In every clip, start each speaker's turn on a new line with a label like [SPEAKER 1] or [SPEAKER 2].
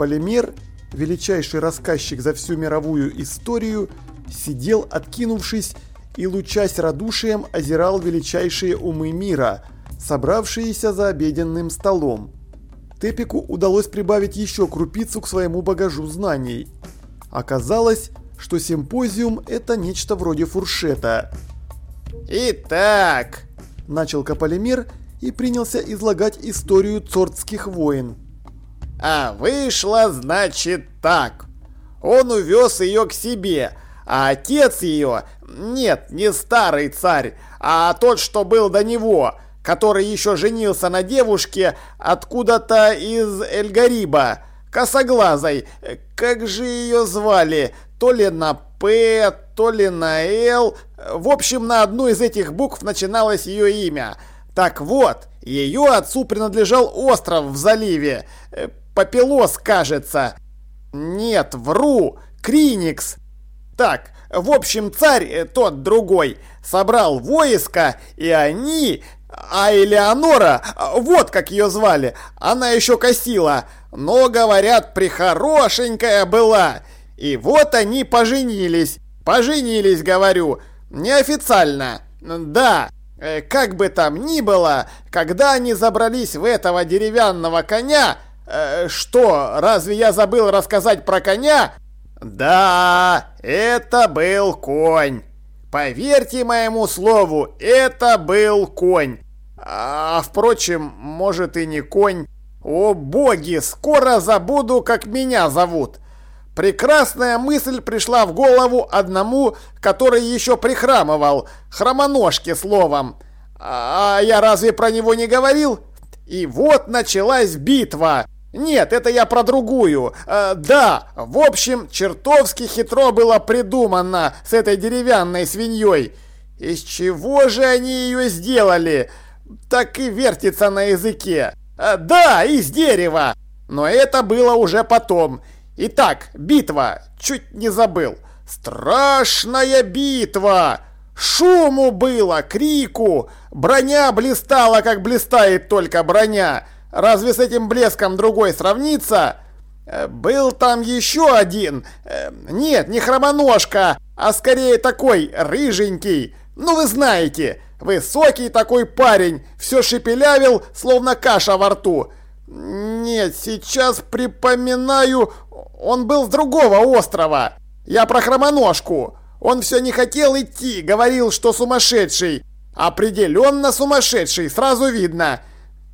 [SPEAKER 1] Каполимер, величайший рассказчик за всю мировую историю, сидел, откинувшись, и, лучась радушием, озирал величайшие умы мира, собравшиеся за обеденным столом. Тепику удалось прибавить еще крупицу к своему багажу знаний. Оказалось, что симпозиум – это нечто вроде фуршета.
[SPEAKER 2] «Итак», –
[SPEAKER 1] начал Каполимер и принялся излагать историю цортских войн.
[SPEAKER 2] «А вышло, значит, так. Он увез ее к себе, а отец ее, нет, не старый царь, а тот, что был до него, который еще женился на девушке откуда-то из Эльгариба, косоглазой, как же ее звали, то ли на П, то ли на Л, в общем, на одну из этих букв начиналось ее имя. Так вот, ее отцу принадлежал остров в заливе, Папилос, кажется. Нет, вру, Криникс, так, в общем, царь, э, тот другой, собрал войско, и они... А Элеонора, вот как ее звали, она еще косила, но, говорят, прихорошенькая была. И вот они поженились. Поженились, говорю, неофициально. Да, э, как бы там ни было, когда они забрались в этого деревянного коня... Э, что, разве я забыл рассказать про коня? Да, это был конь. Поверьте моему слову, это был конь. А, впрочем, может и не конь. О боги, скоро забуду, как меня зовут. Прекрасная мысль пришла в голову одному, который еще прихрамывал, хромоножке словом. А я разве про него не говорил? И вот началась битва. Нет, это я про другую. Э, да, в общем, чертовски хитро было придумано с этой деревянной свиньей. Из чего же они ее сделали? Так и вертится на языке. Э, да, из дерева. Но это было уже потом. Итак, битва. Чуть не забыл. Страшная битва. Шуму было, крику. Броня блистала, как блистает только броня. Разве с этим блеском другой сравнится? Э, был там еще один. Э, нет, не хромоножка, а скорее такой рыженький. Ну вы знаете, высокий такой парень, все шепелявил, словно каша во рту. Нет, сейчас припоминаю, он был с другого острова. Я про хромоножку. Он все не хотел идти, говорил, что сумасшедший. Определенно сумасшедший, сразу видно.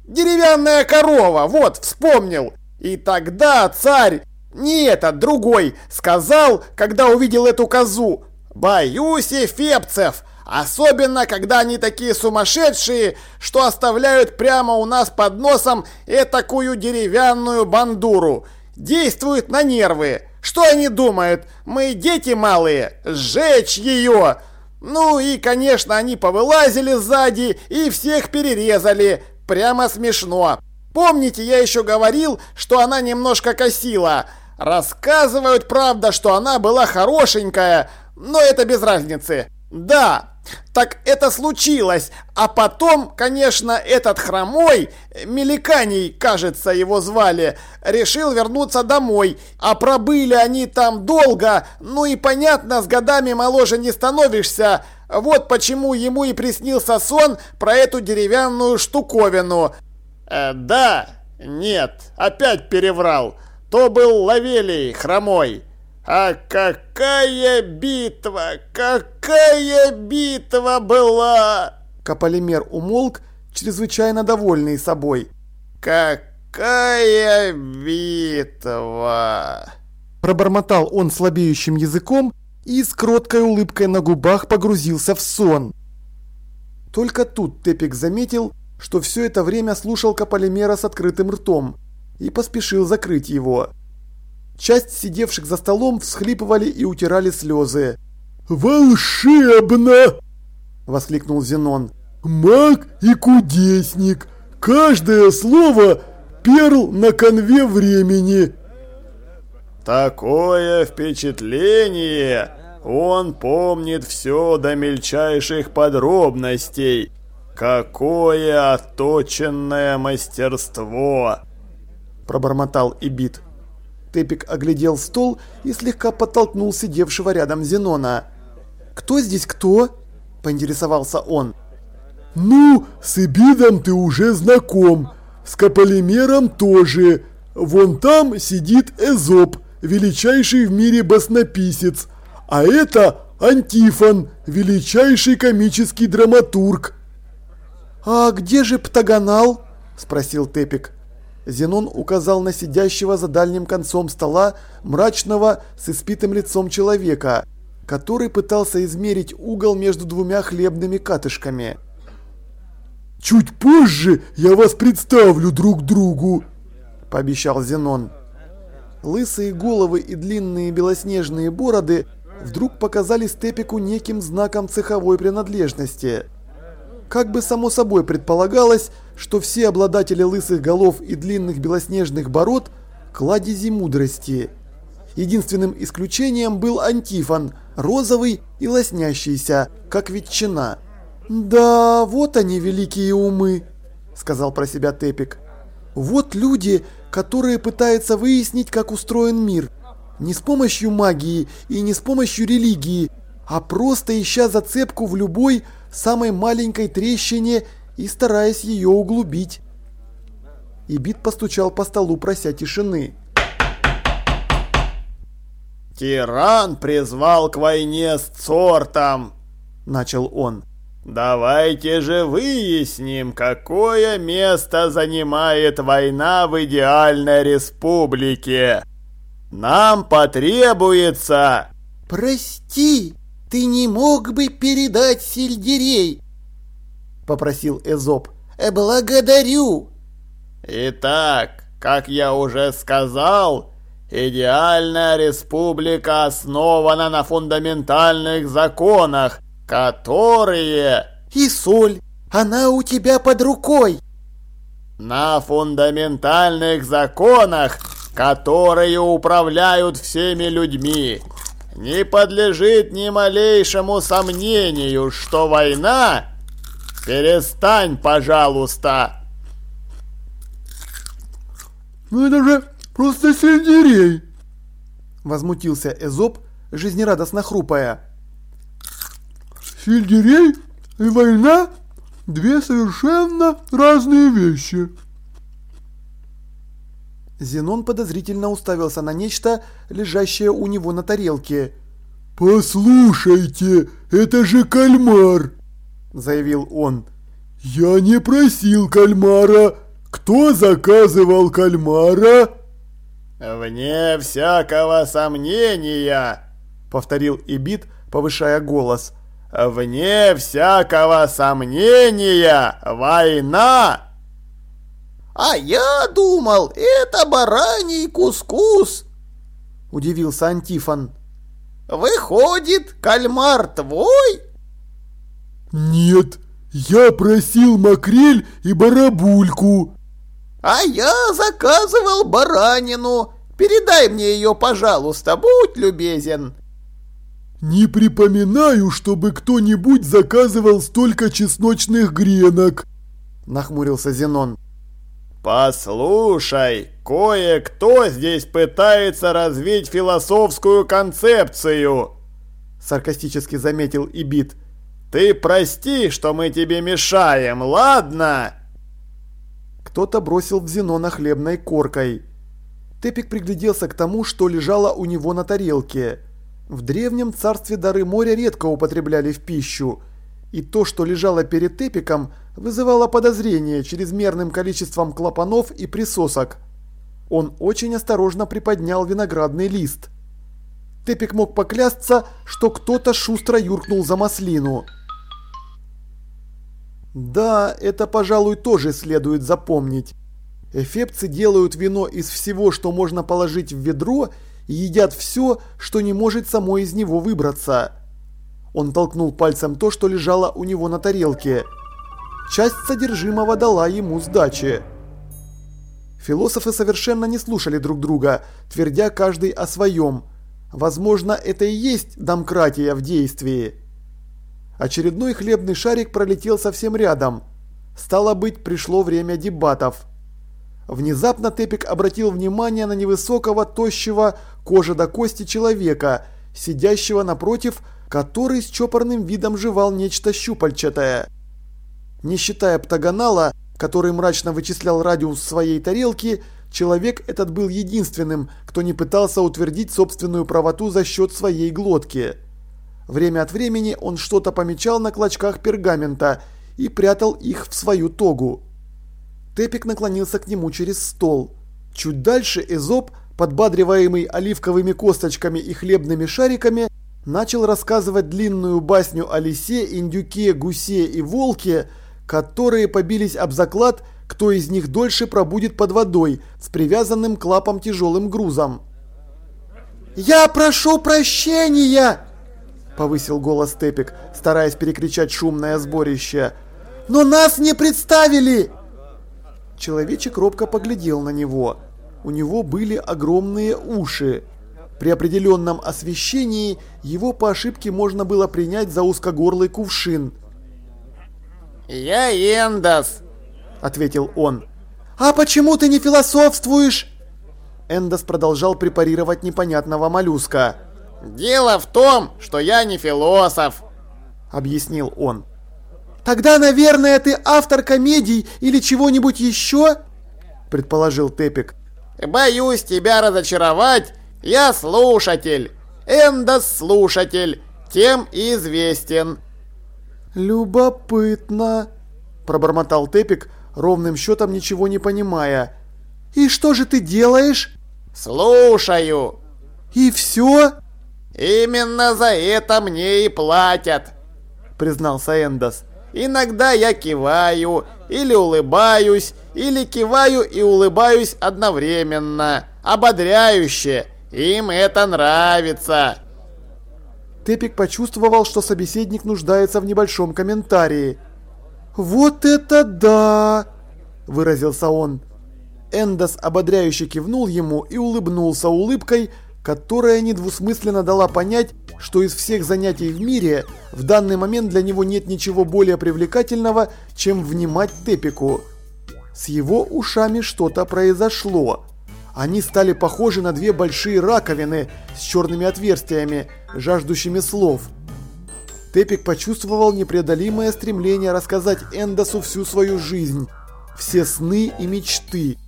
[SPEAKER 2] Деревянная корова, вот, вспомнил. И тогда царь, не этот, другой, сказал, когда увидел эту козу, «Боюсь эфепцев, особенно когда они такие сумасшедшие, что оставляют прямо у нас под носом этакую деревянную бандуру. Действуют на нервы. Что они думают? Мы дети малые, сжечь ее!» Ну и, конечно, они повылазили сзади и всех перерезали, Прямо смешно. Помните, я еще говорил, что она немножко косила? Рассказывают, правда, что она была хорошенькая, но это без разницы. Да, так это случилось, а потом, конечно, этот хромой, Меликаний, кажется, его звали, решил вернуться домой, а пробыли они там долго, ну и понятно, с годами моложе не становишься, вот почему ему и приснился сон про эту деревянную штуковину. Э, да, нет, опять переврал, то был Лавелий хромой. А какая битва, какая битва была!
[SPEAKER 1] Каполимер умолк, чрезвычайно довольный собой.
[SPEAKER 2] Какая битва!
[SPEAKER 1] Пробормотал он слабеющим языком и с кроткой улыбкой на губах погрузился в сон. Только тут Тепик заметил, что все это время слушал Каполимера с открытым ртом и поспешил закрыть его. Часть сидевших за столом всхлипывали и утирали слезы.
[SPEAKER 3] «Волшебно!» – воскликнул Зенон. «Маг и кудесник! Каждое слово – перл на конве времени!»
[SPEAKER 4] «Такое впечатление! Он помнит все до мельчайших подробностей! Какое отточенное мастерство!» – пробормотал Ибит.
[SPEAKER 1] Тепик оглядел стол и слегка подтолкнул сидевшего рядом Зенона. «Кто здесь кто?» – поинтересовался он.
[SPEAKER 3] «Ну, с Эбидом ты уже знаком, с Каполимером тоже. Вон там сидит Эзоп, величайший в мире баснописец, а это Антифон, величайший комический драматург».
[SPEAKER 1] «А где же Птагонал?» – спросил Тепик. Зенон указал на сидящего за дальним концом стола мрачного с испитым лицом человека, который пытался измерить угол между двумя хлебными катышками.
[SPEAKER 3] «Чуть позже я вас представлю друг другу», – пообещал Зенон.
[SPEAKER 1] Лысые головы и длинные белоснежные бороды вдруг показались Тепику неким знаком цеховой принадлежности. Как бы само собой предполагалось, что все обладатели лысых голов и длинных белоснежных бород – кладези мудрости. Единственным исключением был антифон, розовый и лоснящийся, как ветчина. «Да, вот они, великие умы», – сказал про себя Тепик. «Вот люди, которые пытаются выяснить, как устроен мир. Не с помощью магии и не с помощью религии, а просто ища зацепку в любой, самой маленькой трещине и стараясь ее углубить. Ибит постучал по столу, прося тишины.
[SPEAKER 2] «Тиран призвал к войне с Цортом!» – начал он. «Давайте же выясним, какое место занимает война в идеальной республике. Нам потребуется...»
[SPEAKER 5] «Прости, ты не мог бы передать сельдерей?» – попросил Эзоп. «Э, «Благодарю!»
[SPEAKER 2] «Итак, как я уже сказал, идеальная республика основана на фундаментальных законах, которые...»
[SPEAKER 5] «И соль, она у тебя под рукой!»
[SPEAKER 2] «На фундаментальных законах, которые управляют всеми людьми. Не подлежит ни малейшему сомнению, что война «Перестань, пожалуйста!»
[SPEAKER 3] «Ну это же просто сельдерей!»
[SPEAKER 1] Возмутился Эзоп, жизнерадостно хрупая.
[SPEAKER 3] «Сельдерей и война – две совершенно разные вещи!»
[SPEAKER 1] Зенон подозрительно уставился на нечто, лежащее у него на тарелке.
[SPEAKER 3] «Послушайте, это же кальмар!»
[SPEAKER 1] заявил он.
[SPEAKER 3] «Я не просил кальмара. Кто заказывал кальмара?»
[SPEAKER 2] «Вне всякого сомнения», — повторил Ибит, повышая голос. «Вне всякого сомнения, война!»
[SPEAKER 5] «А я думал, это бараний кускус!» – удивился Антифон. «Выходит, кальмар твой?»
[SPEAKER 3] «Нет, я просил макрель и барабульку».
[SPEAKER 5] «А я заказывал баранину. Передай мне ее, пожалуйста, будь любезен».
[SPEAKER 3] «Не припоминаю, чтобы кто-нибудь заказывал столько чесночных гренок», – нахмурился Зенон.
[SPEAKER 2] «Послушай, кое-кто здесь пытается развить философскую концепцию», – саркастически заметил Ибит. Ты прости, что мы тебе мешаем, ладно?»
[SPEAKER 1] Кто-то бросил в Зенона хлебной коркой. Тепик пригляделся к тому, что лежало у него на тарелке. В древнем царстве дары моря редко употребляли в пищу, и то, что лежало перед Тепиком, вызывало подозрение чрезмерным количеством клапанов и присосок. Он очень осторожно приподнял виноградный лист. Тепик мог поклясться, что кто-то шустро юркнул за маслину. Да, это, пожалуй, тоже следует запомнить. Эфепцы делают вино из всего, что можно положить в ведро, и едят все, что не может само из него выбраться. Он толкнул пальцем то, что лежало у него на тарелке. Часть содержимого дала ему сдачи. Философы совершенно не слушали друг друга, твердя каждый о своем. Возможно, это и есть домкратия в действии. Очередной хлебный шарик пролетел совсем рядом. Стало быть, пришло время дебатов. Внезапно Тепик обратил внимание на невысокого, тощего, кожа до кости человека, сидящего напротив, который с чопорным видом жевал нечто щупальчатое. Не считая птагонала, который мрачно вычислял радиус своей тарелки, человек этот был единственным, кто не пытался утвердить собственную правоту за счет своей глотки. Время от времени он что-то помечал на клочках пергамента и прятал их в свою тогу. Тепик наклонился к нему через стол. Чуть дальше Эзоп, подбадриваемый оливковыми косточками и хлебными шариками, начал рассказывать длинную басню о лисе, индюке, гусе и волке, которые побились об заклад, кто из них дольше пробудет под водой с привязанным к лапам тяжелым грузом. «Я прошу прощения!» – повысил голос Тепик, стараясь перекричать шумное сборище. «Но нас не представили!» Человечек робко поглядел на него. У него были огромные уши. При определенном освещении его по ошибке можно было принять за узкогорлый кувшин.
[SPEAKER 2] «Я Эндос», — ответил он.
[SPEAKER 1] «А почему ты не философствуешь?» Эндос продолжал препарировать непонятного моллюска.
[SPEAKER 2] «Дело в том, что я не философ», — объяснил он.
[SPEAKER 1] «Тогда, наверное, ты автор комедий или чего-нибудь еще?» – предположил Тепик.
[SPEAKER 2] «Боюсь тебя разочаровать. Я слушатель. Эндос-слушатель. Тем и известен».
[SPEAKER 1] «Любопытно», – пробормотал Тепик, ровным счетом ничего не понимая. «И что же ты делаешь?»
[SPEAKER 2] «Слушаю».
[SPEAKER 1] «И все?»
[SPEAKER 2] «Именно за это мне и платят», – признался Эндос. Иногда я киваю или улыбаюсь, или киваю и улыбаюсь одновременно. Ободряюще. Им это нравится.
[SPEAKER 1] Тепик почувствовал, что собеседник нуждается в небольшом комментарии. «Вот это да!» – выразился он. Эндос ободряюще кивнул ему и улыбнулся улыбкой, которая недвусмысленно дала понять, что из всех занятий в мире в данный момент для него нет ничего более привлекательного, чем внимать Тепику. С его ушами что-то произошло. Они стали похожи на две большие раковины с черными отверстиями, жаждущими слов. Тепик почувствовал непреодолимое стремление рассказать Эндосу всю свою жизнь, все сны и мечты.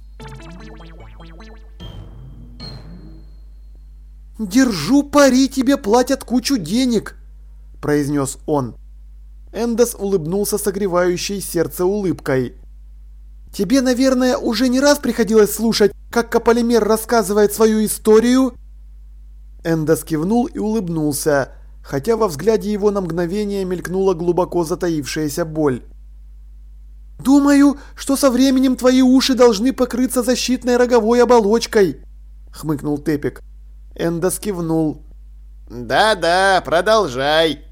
[SPEAKER 1] «Держу пари, тебе платят кучу денег!» – произнес он. Эндос улыбнулся согревающей сердце улыбкой. «Тебе, наверное, уже не раз приходилось слушать, как Каполимер рассказывает свою историю?» Эндос кивнул и улыбнулся, хотя во взгляде его на мгновение мелькнула глубоко затаившаяся боль. «Думаю, что со временем твои уши должны покрыться защитной роговой оболочкой», – хмыкнул Тепик. Эндос кивнул.
[SPEAKER 2] «Да-да, продолжай!»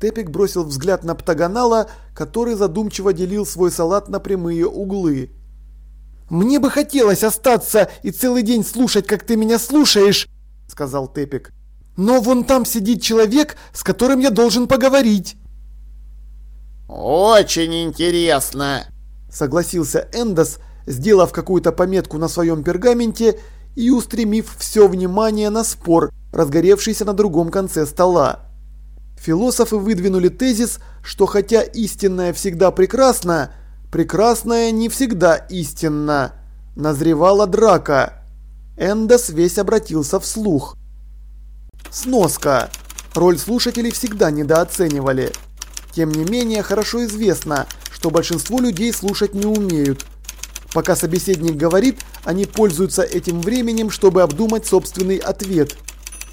[SPEAKER 1] Тепик бросил взгляд на Птагонала, который задумчиво делил свой салат на прямые углы. «Мне бы хотелось остаться и целый день слушать, как ты меня слушаешь!» – сказал Тепик. «Но вон там сидит человек, с которым я должен поговорить!»
[SPEAKER 2] «Очень интересно!»
[SPEAKER 1] – согласился Эндос, сделав какую-то пометку на своем пергаменте и устремив все внимание на спор, разгоревшийся на другом конце стола. Философы выдвинули тезис, что хотя истинное всегда прекрасно, прекрасное не всегда истинно. Назревала драка. Эндос весь обратился вслух. Сноска. Роль слушателей всегда недооценивали. Тем не менее, хорошо известно, что большинство людей слушать не умеют. Пока собеседник говорит, они пользуются этим временем, чтобы обдумать собственный ответ.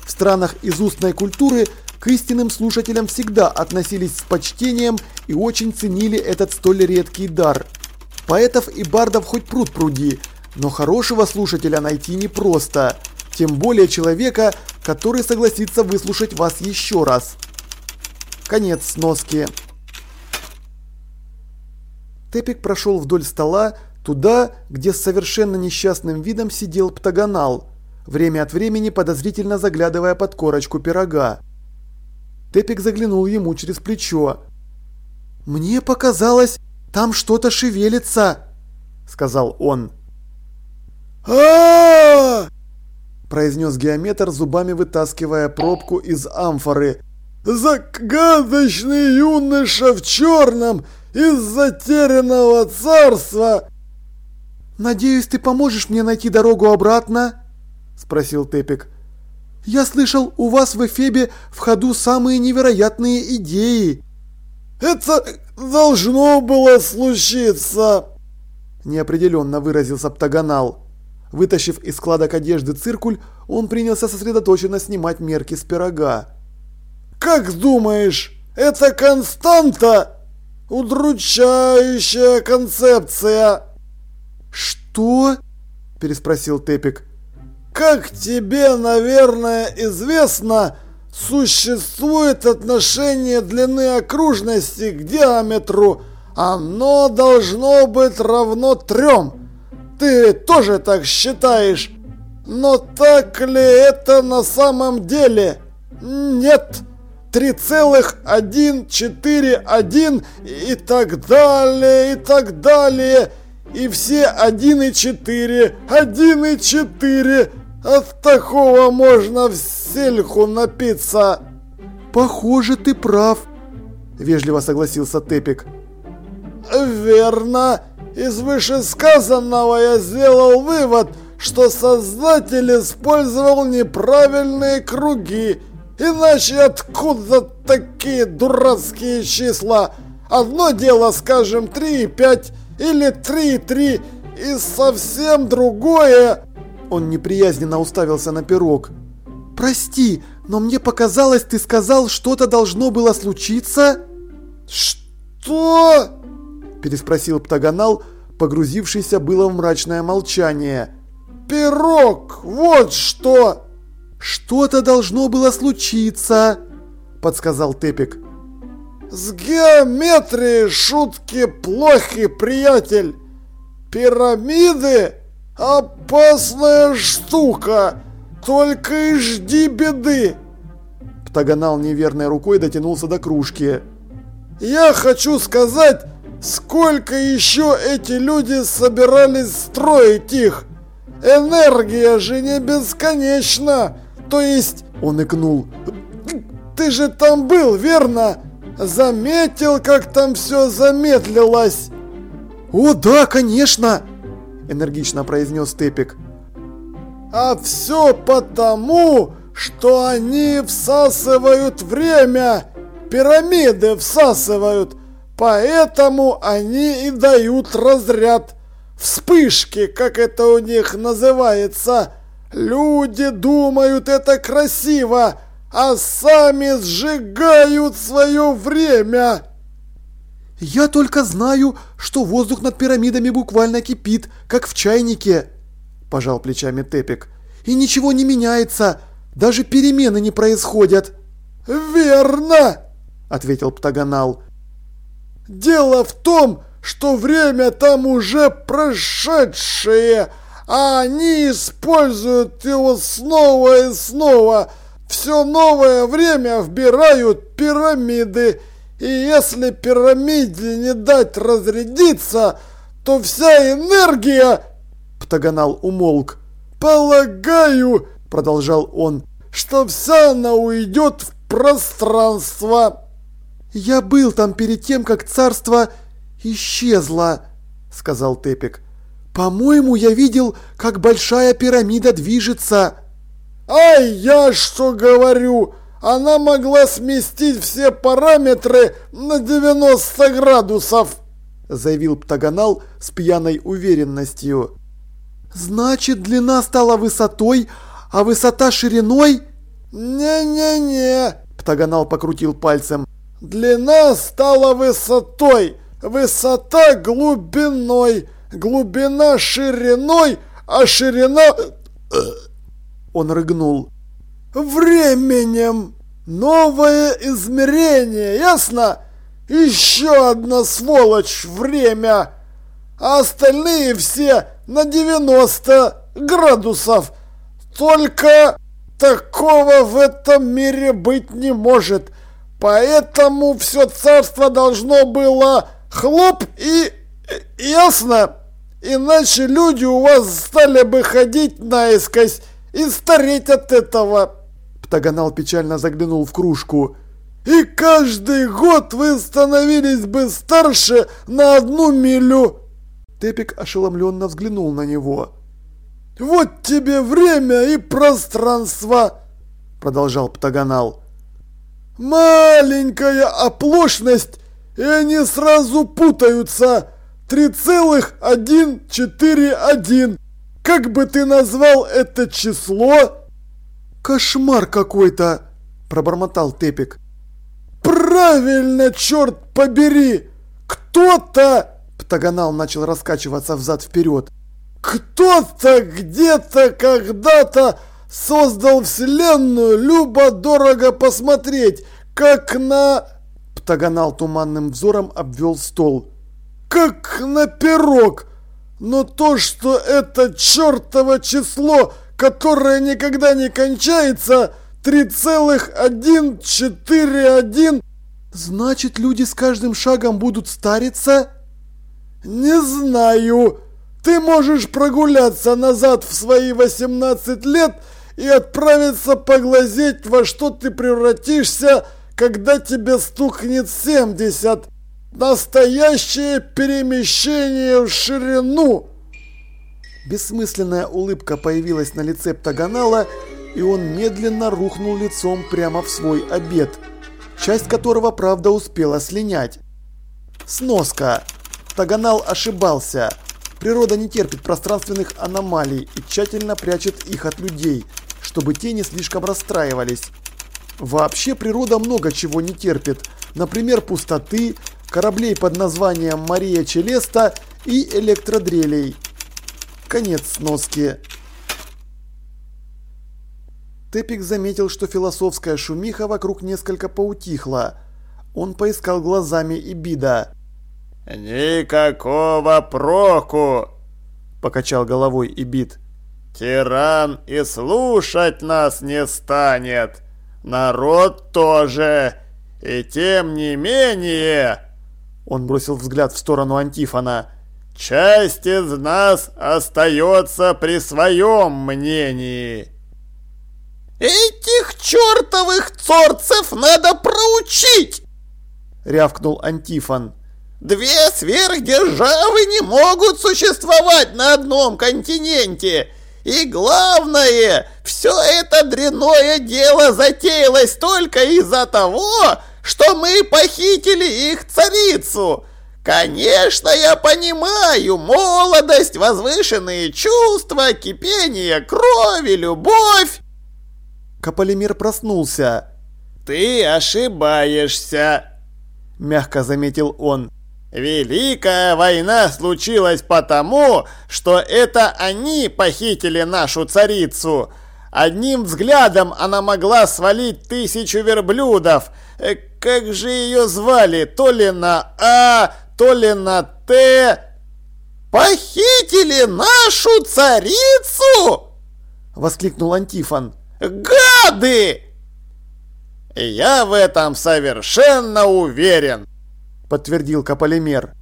[SPEAKER 1] В странах из устной культуры к истинным слушателям всегда относились с почтением и очень ценили этот столь редкий дар. Поэтов и бардов хоть пруд пруди, но хорошего слушателя найти непросто, тем более человека, который согласится выслушать вас еще раз. Конец сноски. Тепик прошел вдоль стола, Туда, где с совершенно несчастным видом сидел птагонал, время от времени подозрительно заглядывая под корочку пирога. Тепик заглянул ему через плечо. «Мне показалось, там что-то шевелится», — сказал он. А произнес геометр, зубами вытаскивая пробку из амфоры. «Загадочный юноша в черном из затерянного царства!»
[SPEAKER 6] «Надеюсь, ты поможешь мне найти дорогу обратно?» – спросил Тепик. «Я слышал, у вас в Эфебе в ходу самые невероятные идеи».
[SPEAKER 1] «Это должно было случиться!» – неопределенно выразился Птагонал. Вытащив из складок одежды циркуль, он принялся сосредоточенно снимать мерки с пирога. «Как думаешь, это константа? Удручающая концепция!»
[SPEAKER 6] «Что?» – переспросил Тепик.
[SPEAKER 1] «Как тебе, наверное, известно, существует отношение длины окружности к диаметру. Оно должно быть равно трем. Ты тоже так считаешь? Но так ли это на самом деле? Нет. 3,141 и так далее, и так далее. И все 1,4, 1,4. От такого можно в сельху напиться.
[SPEAKER 6] Похоже, ты прав, вежливо согласился Тепик.
[SPEAKER 1] Верно. Из вышесказанного я сделал вывод, что создатель использовал неправильные круги. Иначе откуда такие дурацкие числа? Одно дело, скажем, 3,5 или 3,3 и совсем другое...
[SPEAKER 6] Он неприязненно уставился на пирог. «Прости, но мне показалось, ты сказал, что-то должно было случиться?»
[SPEAKER 1] «Что?»
[SPEAKER 6] переспросил Птагонал, погрузившийся было в мрачное молчание.
[SPEAKER 1] «Пирог! Вот что!»
[SPEAKER 6] «Что-то должно было случиться!» – подсказал Тепик.
[SPEAKER 1] «С геометрией шутки плохи, приятель! Пирамиды – опасная штука! Только и жди беды!»
[SPEAKER 6] Птагонал неверной рукой дотянулся до кружки.
[SPEAKER 1] «Я хочу сказать, Сколько еще эти люди собирались строить их? Энергия же не бесконечна. То есть, он икнул. Ты же там был, верно? Заметил, как там все замедлилось?
[SPEAKER 6] О, да, конечно, энергично произнес Тепик.
[SPEAKER 1] А все потому, что они всасывают время. Пирамиды всасывают. Поэтому они и дают разряд. Вспышки, как это у них называется. Люди думают это красиво, а сами сжигают свое время.
[SPEAKER 6] Я только знаю, что воздух над пирамидами буквально кипит, как в чайнике, пожал плечами Тепик. И ничего не меняется, даже перемены не происходят.
[SPEAKER 1] Верно, ответил Птагонал. Дело в том, что время там уже прошедшее, а они используют его снова и снова. Все новое время вбирают пирамиды, и если пирамиде не дать разрядиться, то вся энергия...
[SPEAKER 6] Птагонал умолк.
[SPEAKER 1] «Полагаю, — продолжал он, — что вся она уйдет в пространство».
[SPEAKER 6] «Я был там перед тем, как царство исчезло», — сказал Тепик. «По-моему, я видел, как большая пирамида движется».
[SPEAKER 1] «Ай, я что говорю! Она могла сместить все параметры на 90 градусов!»
[SPEAKER 6] заявил Птагонал с пьяной уверенностью. «Значит, длина стала высотой, а высота шириной?»
[SPEAKER 1] «Не-не-не!»
[SPEAKER 6] Птагонал покрутил пальцем.
[SPEAKER 1] Длина стала высотой, высота глубиной, глубина шириной, а ширина...
[SPEAKER 6] Он рыгнул.
[SPEAKER 1] Временем. Новое измерение, ясно? Еще одна сволочь время. А остальные все на 90 градусов. Только такого в этом мире быть не может. Поэтому все царство должно было хлоп и... ясно?
[SPEAKER 3] Иначе люди у вас стали бы ходить наискось и стареть от этого.
[SPEAKER 1] Птагонал печально заглянул в кружку.
[SPEAKER 3] И каждый год вы становились бы старше на одну милю.
[SPEAKER 1] Тепик ошеломленно взглянул на него.
[SPEAKER 3] «Вот тебе время и пространство!» Продолжал Птагонал. «Маленькая оплошность, и они сразу путаются. 3,141. Как бы ты назвал это число?»
[SPEAKER 1] «Кошмар какой-то!» Пробормотал Тепик.
[SPEAKER 3] «Правильно, черт побери! Кто-то
[SPEAKER 1] Птагонал начал раскачиваться взад-вперед.
[SPEAKER 3] «Кто-то где-то когда-то создал вселенную любо-дорого посмотреть, как на...»
[SPEAKER 1] Птагонал туманным взором обвел стол.
[SPEAKER 3] «Как на пирог! Но то, что это чертово число, которое никогда не кончается, 3,141...»
[SPEAKER 1] «Значит, люди с каждым шагом будут стариться?»
[SPEAKER 3] «Не знаю. Ты можешь прогуляться назад в свои 18 лет и отправиться поглазеть, во что ты превратишься, когда тебе стукнет 70. Настоящее перемещение в ширину!»
[SPEAKER 1] Бессмысленная улыбка появилась на лице Птагонала, и он медленно рухнул лицом прямо в свой обед, часть которого, правда, успела слинять. Сноска. Таганал ошибался. Природа не терпит пространственных аномалий и тщательно прячет их от людей, чтобы те не слишком расстраивались. Вообще природа много чего не терпит, например пустоты, кораблей под названием Мария Челеста и электродрелей. Конец сноски. Тепик заметил, что философская шумиха вокруг несколько поутихла. Он поискал глазами Ибида.
[SPEAKER 2] «Никакого проку!» – покачал головой Ибит. «Тиран и слушать нас не станет! Народ тоже! И тем не менее...» Он бросил взгляд в сторону Антифона. «Часть из нас остается при своем мнении!»
[SPEAKER 5] «Этих чертовых цорцев надо проучить!»
[SPEAKER 1] — рявкнул Антифон.
[SPEAKER 5] Две сверхдержавы не могут существовать на одном континенте. И главное, все это дрянное дело затеялось только из-за того, что мы похитили их царицу. Конечно, я понимаю, молодость, возвышенные чувства, кипение крови, любовь.
[SPEAKER 1] Каполимир проснулся.
[SPEAKER 2] «Ты ошибаешься», — мягко заметил он. Великая война случилась потому, что это они похитили нашу царицу. Одним взглядом она могла свалить тысячу верблюдов. Э, как же ее звали? То ли на А, то ли на Т.
[SPEAKER 5] «Похитили нашу царицу?»
[SPEAKER 1] — воскликнул Антифон.
[SPEAKER 5] «Гады!»
[SPEAKER 2] «Я в этом совершенно уверен!»
[SPEAKER 1] Подтвердил Каполимер.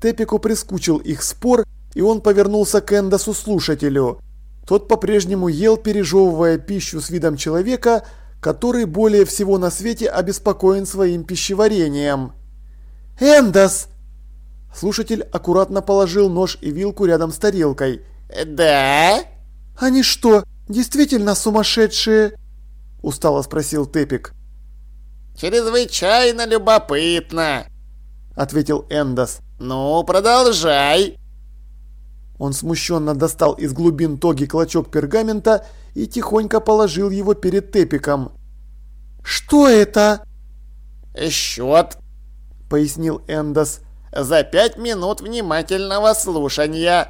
[SPEAKER 1] Тепику прискучил их спор, и он повернулся к Эндосу слушателю. Тот по-прежнему ел, пережевывая пищу с видом человека, который более всего на свете обеспокоен своим пищеварением. «Эндос!» Слушатель аккуратно положил нож и вилку рядом с тарелкой.
[SPEAKER 2] «Да?»
[SPEAKER 1] «Они что, действительно сумасшедшие?» Устало спросил Тепик.
[SPEAKER 2] «Чрезвычайно любопытно», — ответил Эндос. «Ну, продолжай».
[SPEAKER 1] Он смущенно достал из глубин тоги клочок пергамента и тихонько положил его перед Тепиком. «Что это?»
[SPEAKER 2] «Счет», — пояснил Эндос. «За пять минут внимательного слушания.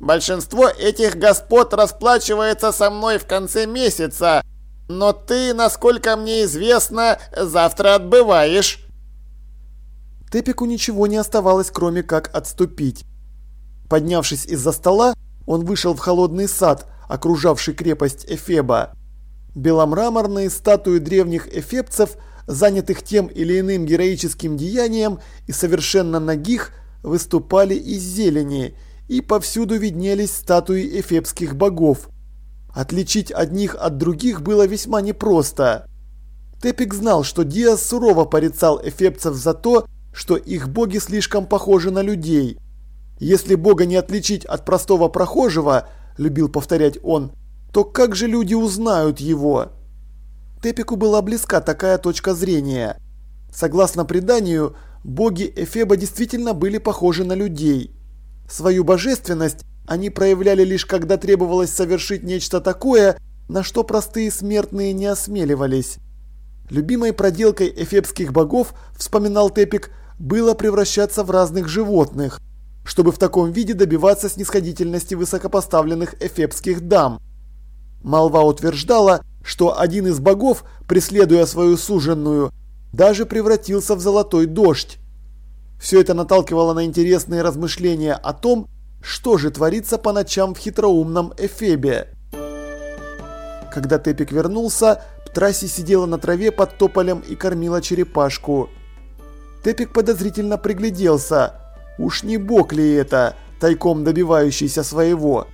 [SPEAKER 2] Большинство этих господ расплачивается со мной в конце месяца, но ты, насколько мне известно, завтра отбываешь.
[SPEAKER 1] Тепику ничего не оставалось, кроме как отступить. Поднявшись из-за стола, он вышел в холодный сад, окружавший крепость Эфеба. Беломраморные статуи древних эфебцев, занятых тем или иным героическим деянием и совершенно нагих, выступали из зелени, и повсюду виднелись статуи эфепских богов. Отличить одних от других было весьма непросто. Тепик знал, что Диас сурово порицал эфепцев за то, что их боги слишком похожи на людей. Если бога не отличить от простого прохожего, любил повторять он, то как же люди узнают его? Тепику была близка такая точка зрения. Согласно преданию, боги Эфеба действительно были похожи на людей. Свою божественность они проявляли лишь когда требовалось совершить нечто такое, на что простые смертные не осмеливались. Любимой проделкой эфебских богов, вспоминал Тепик, было превращаться в разных животных, чтобы в таком виде добиваться снисходительности высокопоставленных эфебских дам. Молва утверждала, что один из богов, преследуя свою суженную, даже превратился в золотой дождь. Все это наталкивало на интересные размышления о том, что же творится по ночам в хитроумном Эфебе. Когда Тепик вернулся, Птраси сидела на траве под тополем и кормила черепашку. Тепик подозрительно пригляделся. Уж не бог ли это, тайком добивающийся своего?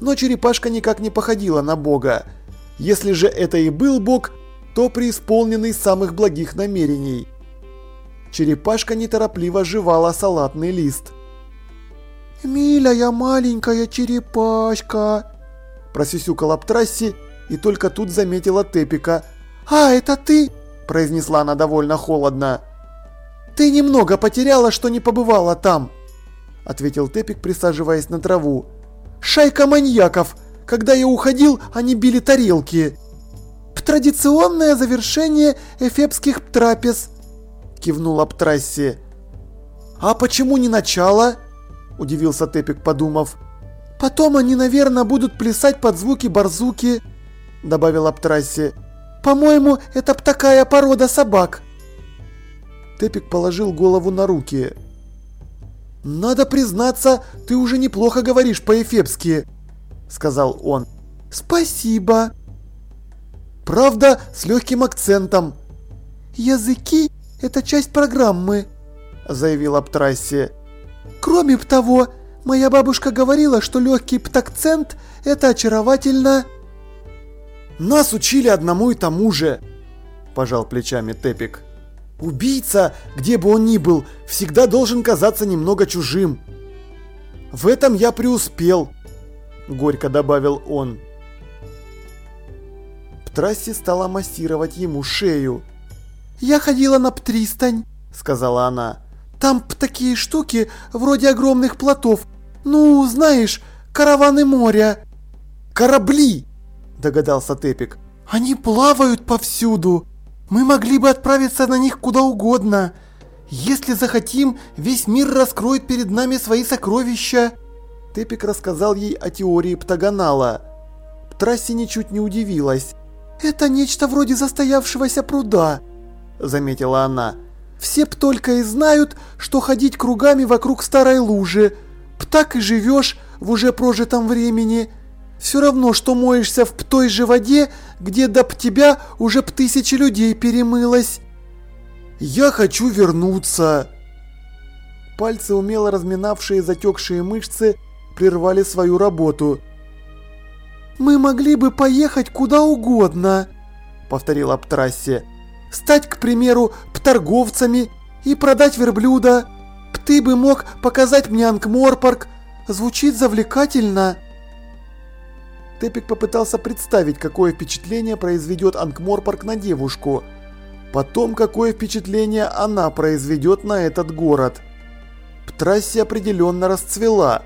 [SPEAKER 1] Но черепашка никак не походила на бога. Если же это и был бог, то преисполненный самых благих намерений. Черепашка неторопливо жевала салатный лист.
[SPEAKER 3] «Милая маленькая черепашка!»
[SPEAKER 1] Просюсюкала Птрасси и только тут заметила Тепика.
[SPEAKER 3] «А, это ты?»
[SPEAKER 1] – произнесла она довольно холодно.
[SPEAKER 3] «Ты немного потеряла, что не побывала там», –
[SPEAKER 1] ответил Тепик, присаживаясь на траву.
[SPEAKER 3] «Шайка маньяков! Когда я уходил, они били тарелки!» «Традиционное завершение эфепских трапез», – кивнула Птрасси.
[SPEAKER 1] «А почему не начало?» – удивился Тепик, подумав.
[SPEAKER 3] «Потом они, наверное, будут плясать под звуки барзуки», – добавила Птрасси. «По-моему, это такая порода собак».
[SPEAKER 1] Тепик положил голову на руки. «Надо признаться, ты уже неплохо говоришь по-эфепски», – сказал он.
[SPEAKER 3] «Спасибо».
[SPEAKER 1] «Правда, с легким акцентом».
[SPEAKER 3] «Языки – это часть программы», – заявила Птрасси. «Кроме того, моя бабушка говорила, что легкий птакцент – это очаровательно».
[SPEAKER 1] «Нас учили одному и тому же», – пожал плечами Тепик. Убийца, где бы он ни был, всегда должен казаться немного чужим. В этом я преуспел, горько добавил он. Птрасси стала массировать ему шею.
[SPEAKER 3] «Я ходила на Птристань», — сказала она. «Там такие штуки, вроде огромных плотов. Ну, знаешь, караваны моря».
[SPEAKER 1] «Корабли!» — догадался Тепик.
[SPEAKER 3] «Они плавают повсюду», мы могли бы отправиться на них куда угодно. Если захотим, весь мир раскроет перед нами свои сокровища.
[SPEAKER 1] Тепик рассказал ей о теории Птагонала. Трасси ничуть не удивилась.
[SPEAKER 3] «Это нечто вроде застоявшегося пруда», – заметила она. «Все б только и знают, что ходить кругами вокруг старой лужи. Птак и живешь в уже прожитом времени. Все равно, что моешься в той же воде, где до тебя уже б тысячи людей перемылось.
[SPEAKER 1] Я хочу вернуться. Пальцы, умело разминавшие затекшие мышцы, прервали свою работу.
[SPEAKER 3] «Мы могли бы поехать куда угодно», — повторила Птрассе. «Стать, к примеру, торговцами и продать верблюда. Ты бы мог показать мне Ангморпарк. Звучит завлекательно».
[SPEAKER 1] Тепик попытался представить, какое впечатление произведет Анкморпорк на девушку. Потом, какое впечатление она произведет на этот город. Птрасси определенно расцвела.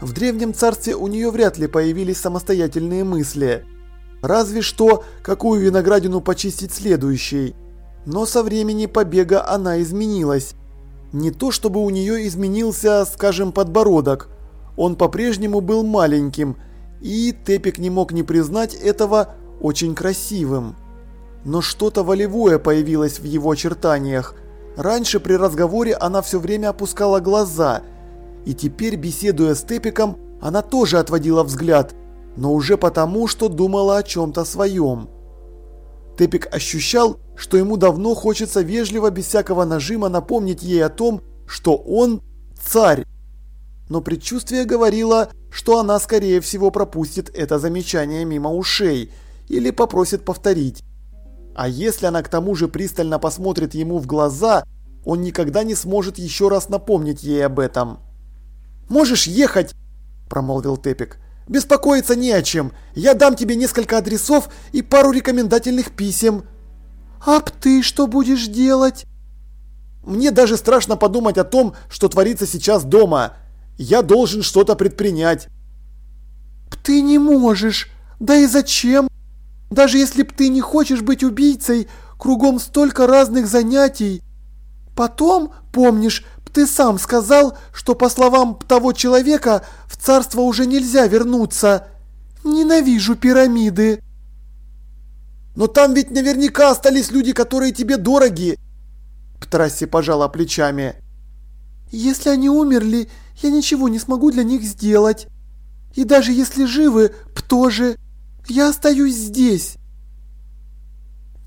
[SPEAKER 1] В Древнем Царстве у нее вряд ли появились самостоятельные мысли. Разве что, какую виноградину почистить следующей. Но со времени побега она изменилась. Не то чтобы у нее изменился, скажем, подбородок. Он по-прежнему был маленьким – и Тепик не мог не признать этого очень красивым. Но что-то волевое появилось в его очертаниях. Раньше при разговоре она все время опускала глаза, и теперь, беседуя с Тепиком, она тоже отводила взгляд, но уже потому, что думала о чем-то своем. Тепик ощущал, что ему давно хочется вежливо, без всякого нажима напомнить ей о том, что он царь. но предчувствие говорило, что она скорее всего пропустит это замечание мимо ушей или попросит повторить. А если она к тому же пристально посмотрит ему в глаза, он никогда не сможет еще раз напомнить ей об этом. «Можешь ехать!» – промолвил Тепик. «Беспокоиться не о чем. Я дам тебе несколько адресов и пару рекомендательных писем». «А ты что будешь делать?» «Мне даже страшно подумать о том, что творится сейчас дома. Я должен что-то предпринять». «Ты не можешь. Да и зачем? Даже если б ты не хочешь быть убийцей, кругом столько разных занятий. Потом, помнишь, ты сам сказал, что по словам того человека в царство уже нельзя вернуться. Ненавижу пирамиды. Но там ведь наверняка остались люди, которые тебе дороги. Птрасси пожала плечами. Если они умерли, я ничего не смогу для них сделать. И даже если живы, тоже. Я остаюсь здесь.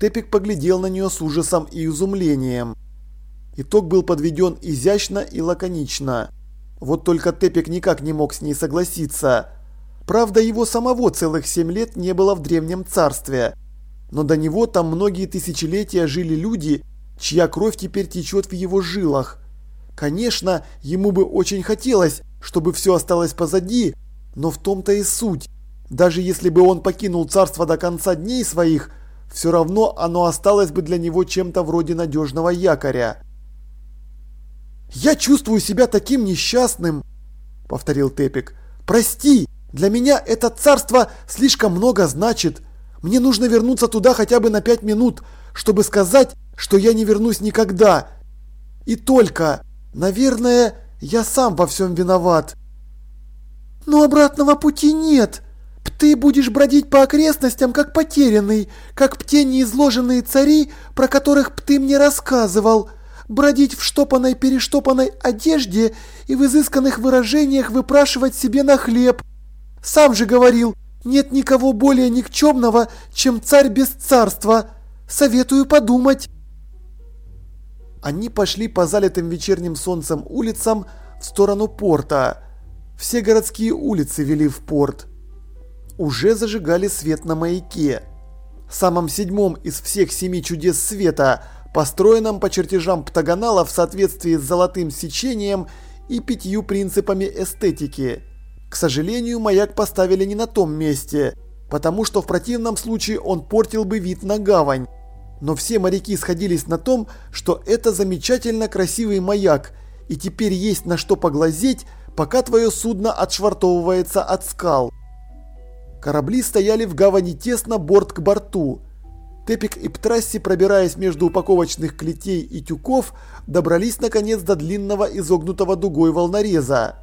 [SPEAKER 1] Тепик поглядел на нее с ужасом и изумлением. Итог был подведен изящно и лаконично. Вот только Тепик никак не мог с ней согласиться. Правда, его самого целых семь лет не было в Древнем Царстве. Но до него там многие тысячелетия жили люди, чья кровь теперь течет в его жилах. Конечно, ему бы очень хотелось, чтобы все осталось позади, но в том-то и суть. Даже если бы он покинул царство до конца дней своих, все равно оно осталось бы для него чем-то вроде надежного якоря. «Я чувствую себя таким несчастным», — повторил Тепик. «Прости, для меня это царство слишком много значит. Мне нужно вернуться туда хотя бы на пять минут, чтобы сказать, что я не вернусь никогда. И только, наверное, я сам во всем виноват». «Но обратного пути нет. Ты будешь бродить по окрестностям, как потерянный, как те неизложенные цари, про которых ты мне рассказывал» бродить в штопанной-перештопанной одежде и в изысканных выражениях выпрашивать себе на хлеб. Сам же говорил, нет никого более никчемного, чем царь без царства. Советую подумать. Они пошли по залитым вечерним солнцем улицам в сторону порта. Все городские улицы вели в порт. Уже зажигали свет на маяке. Самом седьмом из всех семи чудес света – построенном по чертежам Птагонала в соответствии с золотым сечением и пятью принципами эстетики. К сожалению, маяк поставили не на том месте, потому что в противном случае он портил бы вид на гавань. Но все моряки сходились на том, что это замечательно красивый маяк, и теперь есть на что поглазеть, пока твое судно отшвартовывается от скал. Корабли стояли в гавани тесно борт к борту. Тепик и Птрасси, пробираясь между упаковочных клетей и тюков, добрались наконец до длинного изогнутого дугой волнореза.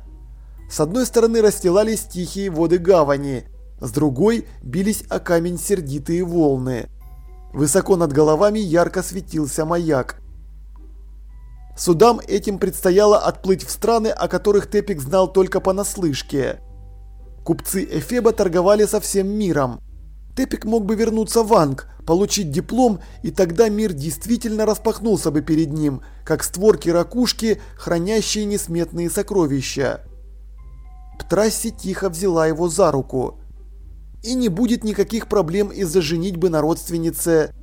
[SPEAKER 1] С одной стороны расстилались тихие воды гавани, с другой бились о камень сердитые волны. Высоко над головами ярко светился маяк. Судам этим предстояло отплыть в страны, о которых Тепик знал только понаслышке. Купцы Эфеба торговали со всем миром. Тепик мог бы вернуться в Анг, получить диплом, и тогда мир действительно распахнулся бы перед ним, как створки ракушки, хранящие несметные сокровища. Птрасси тихо взяла его за руку. И не будет никаких проблем из-за женитьбы на родственнице.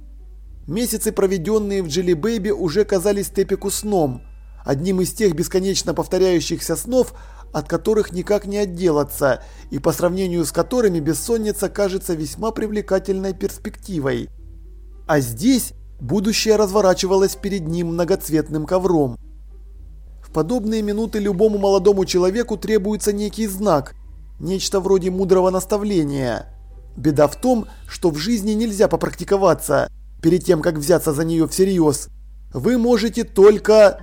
[SPEAKER 1] Месяцы, проведенные в Джилли Бэйби, уже казались Тепику сном. Одним из тех бесконечно повторяющихся снов, от которых никак не отделаться, и по сравнению с которыми бессонница кажется весьма привлекательной перспективой. А здесь будущее разворачивалось перед ним многоцветным ковром. В подобные минуты любому молодому человеку требуется некий знак, нечто вроде мудрого наставления. Беда в том, что в жизни нельзя попрактиковаться перед тем, как взяться за нее всерьез. Вы можете только...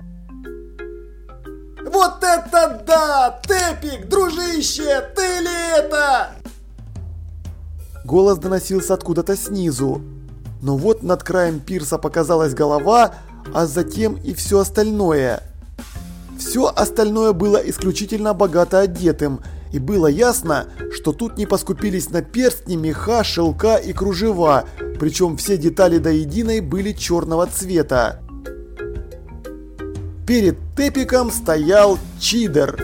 [SPEAKER 3] Это да! Тепик, дружище, ты ли это?
[SPEAKER 1] Голос доносился откуда-то снизу. Но вот над краем пирса показалась голова, а затем и все остальное. Все остальное было исключительно богато одетым, и было ясно, что тут не поскупились на перстни, меха, шелка и кружева, причем все детали до единой были черного цвета. Перед Тепиком стоял Чидер.